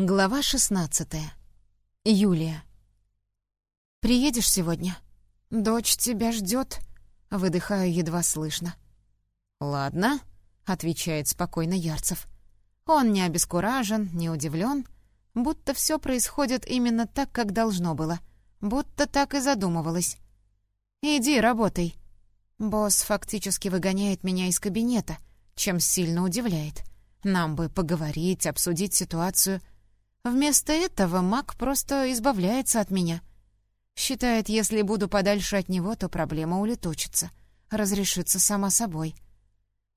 Глава шестнадцатая. Юлия. «Приедешь сегодня? Дочь тебя ждет. Выдыхаю едва слышно. «Ладно», — отвечает спокойно Ярцев. Он не обескуражен, не удивлен, будто все происходит именно так, как должно было, будто так и задумывалось. «Иди, работай». Босс фактически выгоняет меня из кабинета, чем сильно удивляет. Нам бы поговорить, обсудить ситуацию — Вместо этого маг просто избавляется от меня. Считает, если буду подальше от него, то проблема улетучится, разрешится сама собой.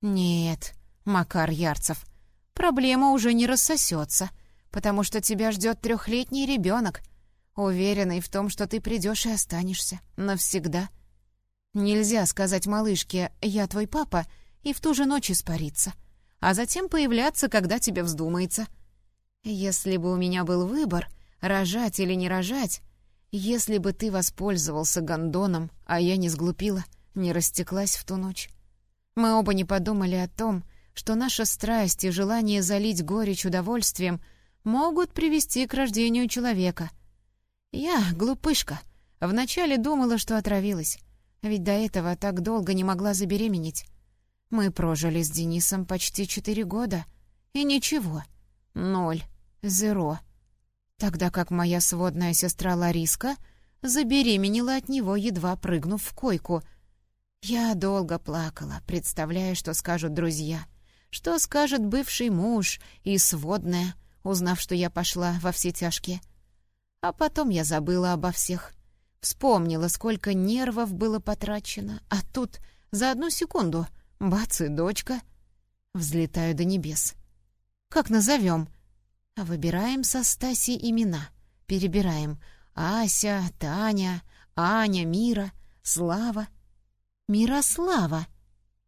Нет, Макар Ярцев, проблема уже не рассосется, потому что тебя ждет трехлетний ребенок, уверенный в том, что ты придешь и останешься навсегда. Нельзя сказать малышке «я твой папа» и в ту же ночь испариться, а затем появляться, когда тебе вздумается — если бы у меня был выбор, рожать или не рожать, если бы ты воспользовался гондоном, а я не сглупила, не растеклась в ту ночь. Мы оба не подумали о том, что наша страсть и желание залить горечь удовольствием могут привести к рождению человека. Я, глупышка, вначале думала, что отравилась, ведь до этого так долго не могла забеременеть. Мы прожили с Денисом почти четыре года, и ничего, ноль. Зеро. Тогда как моя сводная сестра Лариска забеременела от него, едва прыгнув в койку. Я долго плакала, представляя, что скажут друзья, что скажет бывший муж и сводная, узнав, что я пошла во все тяжкие. А потом я забыла обо всех. Вспомнила, сколько нервов было потрачено, а тут за одну секунду — бац и дочка. Взлетаю до небес. «Как назовем?» Выбираем со Стаси имена. Перебираем. Ася, Таня, Аня, Мира, Слава. Мирослава.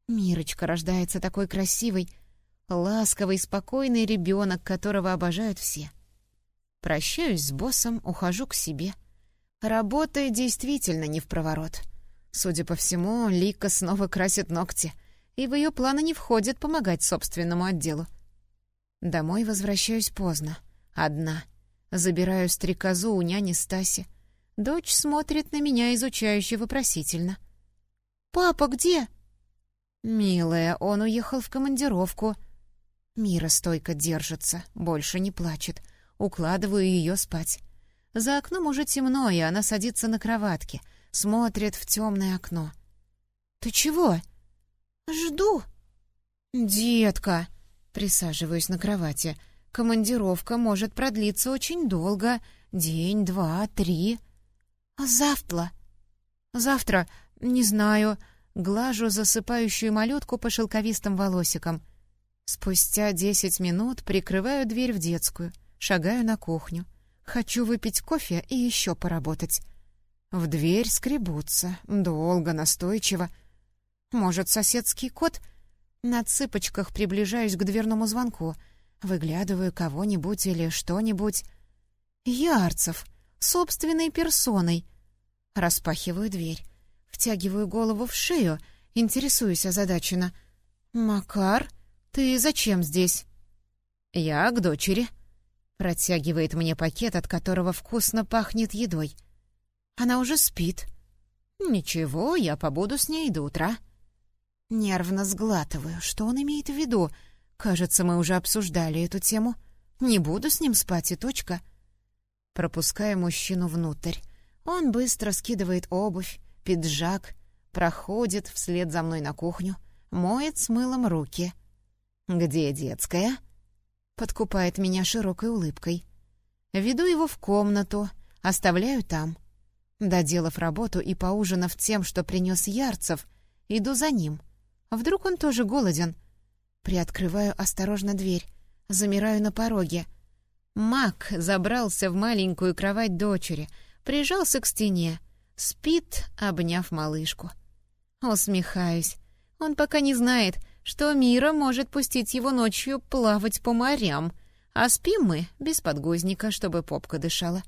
Мирочка рождается такой красивой, ласковый, спокойный ребенок, которого обожают все. Прощаюсь с боссом, ухожу к себе. Работа действительно не в проворот. Судя по всему, Лика снова красит ногти, и в ее планы не входит помогать собственному отделу. Домой возвращаюсь поздно. Одна. Забираю стрекозу у няни Стаси. Дочь смотрит на меня изучающе вопросительно. «Папа где?» «Милая, он уехал в командировку». Мира стойко держится, больше не плачет. Укладываю ее спать. За окном уже темно, и она садится на кроватке, смотрит в темное окно. «Ты чего?» «Жду». «Детка!» Присаживаюсь на кровати. Командировка может продлиться очень долго. День, два, три. А завтра? Завтра, не знаю. Глажу засыпающую малютку по шелковистым волосикам. Спустя десять минут прикрываю дверь в детскую, шагаю на кухню. Хочу выпить кофе и еще поработать. В дверь скребутся, долго, настойчиво. Может, соседский кот — на цыпочках приближаюсь к дверному звонку, выглядываю кого-нибудь или что-нибудь. Ярцев, собственной персоной. Распахиваю дверь, втягиваю голову в шею, интересуюсь озадаченно. «Макар, ты зачем здесь?» «Я к дочери», — протягивает мне пакет, от которого вкусно пахнет едой. «Она уже спит». «Ничего, я побуду с ней до утра». Нервно сглатываю. Что он имеет в виду? Кажется, мы уже обсуждали эту тему. Не буду с ним спать и точка. Пропускаю мужчину внутрь. Он быстро скидывает обувь, пиджак, проходит вслед за мной на кухню, моет с мылом руки. «Где детская?» Подкупает меня широкой улыбкой. Веду его в комнату, оставляю там. Доделав работу и поужинав тем, что принес Ярцев, иду за ним — Вдруг он тоже голоден? Приоткрываю осторожно дверь. Замираю на пороге. Мак забрался в маленькую кровать дочери, прижался к стене. Спит, обняв малышку. Усмехаюсь. Он пока не знает, что Мира может пустить его ночью плавать по морям, а спим мы без подгузника, чтобы попка дышала.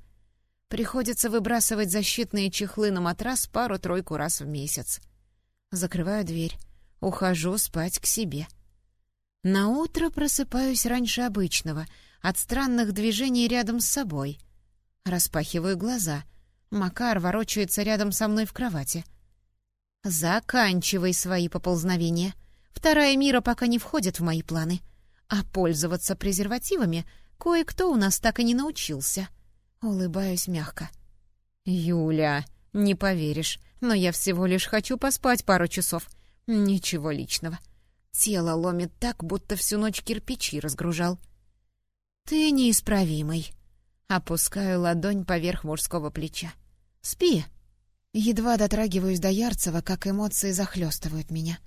Приходится выбрасывать защитные чехлы на матрас пару-тройку раз в месяц. Закрываю дверь ухожу спать к себе. На утро просыпаюсь раньше обычного, от странных движений рядом с собой. Распахиваю глаза. Макар ворочается рядом со мной в кровати. «Заканчивай свои поползновения. Вторая мира пока не входит в мои планы. А пользоваться презервативами кое-кто у нас так и не научился». Улыбаюсь мягко. «Юля, не поверишь, но я всего лишь хочу поспать пару часов. Ничего личного. Тело ломит так, будто всю ночь кирпичи разгружал». «Ты неисправимый». Опускаю ладонь поверх мужского плеча. «Спи». Едва дотрагиваюсь до Ярцева, как эмоции захлестывают меня.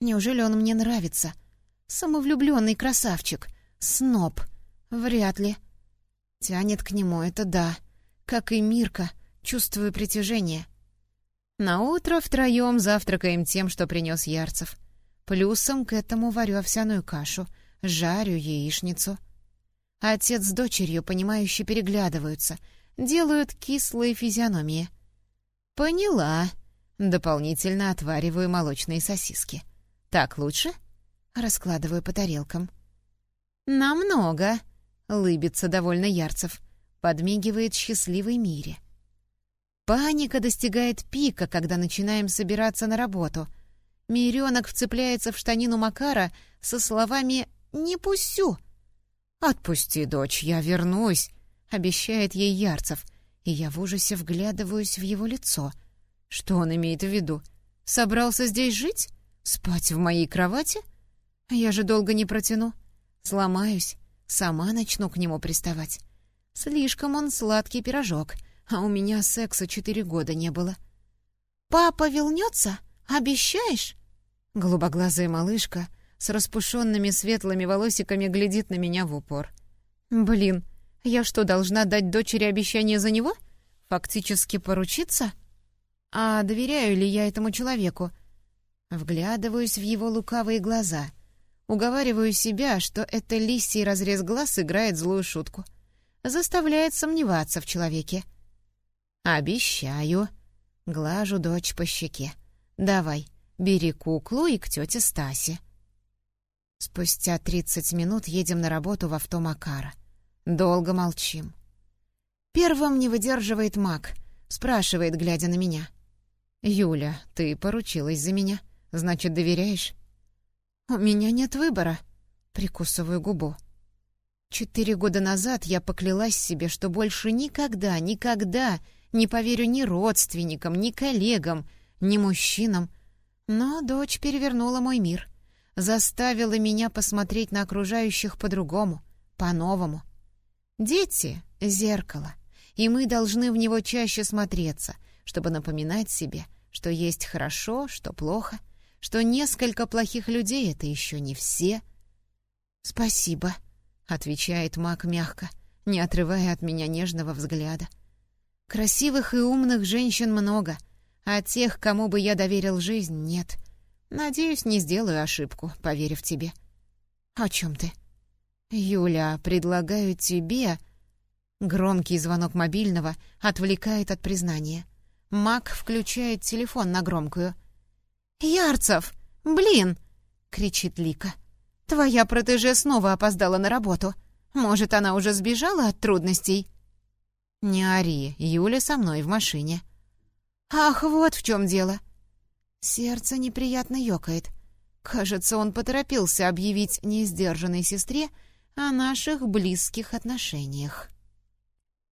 Неужели он мне нравится? Самовлюбленный красавчик. Сноб. Вряд ли. Тянет к нему, это да. Как и Мирка, чувствую притяжение. На утро втроем завтракаем тем, что принес Ярцев. Плюсом к этому варю овсяную кашу, жарю яичницу — Отец с дочерью, понимающе переглядываются, делают кислые физиономии. «Поняла». Дополнительно отвариваю молочные сосиски. «Так лучше?» Раскладываю по тарелкам. «Намного», — лыбится довольно Ярцев. Подмигивает счастливой мире. Паника достигает пика, когда начинаем собираться на работу. Миренок вцепляется в штанину Макара со словами «Не пущу!» «Отпусти, дочь, я вернусь», — обещает ей Ярцев, и я в ужасе вглядываюсь в его лицо. Что он имеет в виду? Собрался здесь жить? Спать в моей кровати? Я же долго не протяну. Сломаюсь, сама начну к нему приставать. Слишком он сладкий пирожок, а у меня секса четыре года не было. «Папа вернется? Обещаешь?» Голубоглазая малышка — с распушенными светлыми волосиками глядит на меня в упор. «Блин, я что, должна дать дочери обещание за него? Фактически поручиться? А доверяю ли я этому человеку?» Вглядываюсь в его лукавые глаза. Уговариваю себя, что это лисий разрез глаз играет злую шутку. Заставляет сомневаться в человеке. «Обещаю». Глажу дочь по щеке. «Давай, бери куклу и к тете Стасе». Спустя тридцать минут едем на работу в авто Макара. Долго молчим. Первым не выдерживает Мак, спрашивает, глядя на меня. «Юля, ты поручилась за меня, значит, доверяешь?» «У меня нет выбора», — прикусываю губу. Четыре года назад я поклялась себе, что больше никогда, никогда не поверю ни родственникам, ни коллегам, ни мужчинам. Но дочь перевернула мой мир заставила меня посмотреть на окружающих по-другому, по-новому. Дети — зеркало, и мы должны в него чаще смотреться, чтобы напоминать себе, что есть хорошо, что плохо, что несколько плохих людей — это еще не все. «Спасибо», — отвечает маг мягко, не отрывая от меня нежного взгляда. «Красивых и умных женщин много, а тех, кому бы я доверил жизнь, нет». Надеюсь, не сделаю ошибку, поверив тебе. О чем ты? Юля, предлагаю тебе... Громкий звонок мобильного отвлекает от признания. Мак включает телефон на громкую. «Ярцев! Блин!» — кричит Лика. «Твоя протеже снова опоздала на работу. Может, она уже сбежала от трудностей?» «Не ори, Юля со мной в машине». «Ах, вот в чем дело!» Сердце неприятно ёкает. Кажется, он поторопился объявить несдержанной сестре о наших близких отношениях.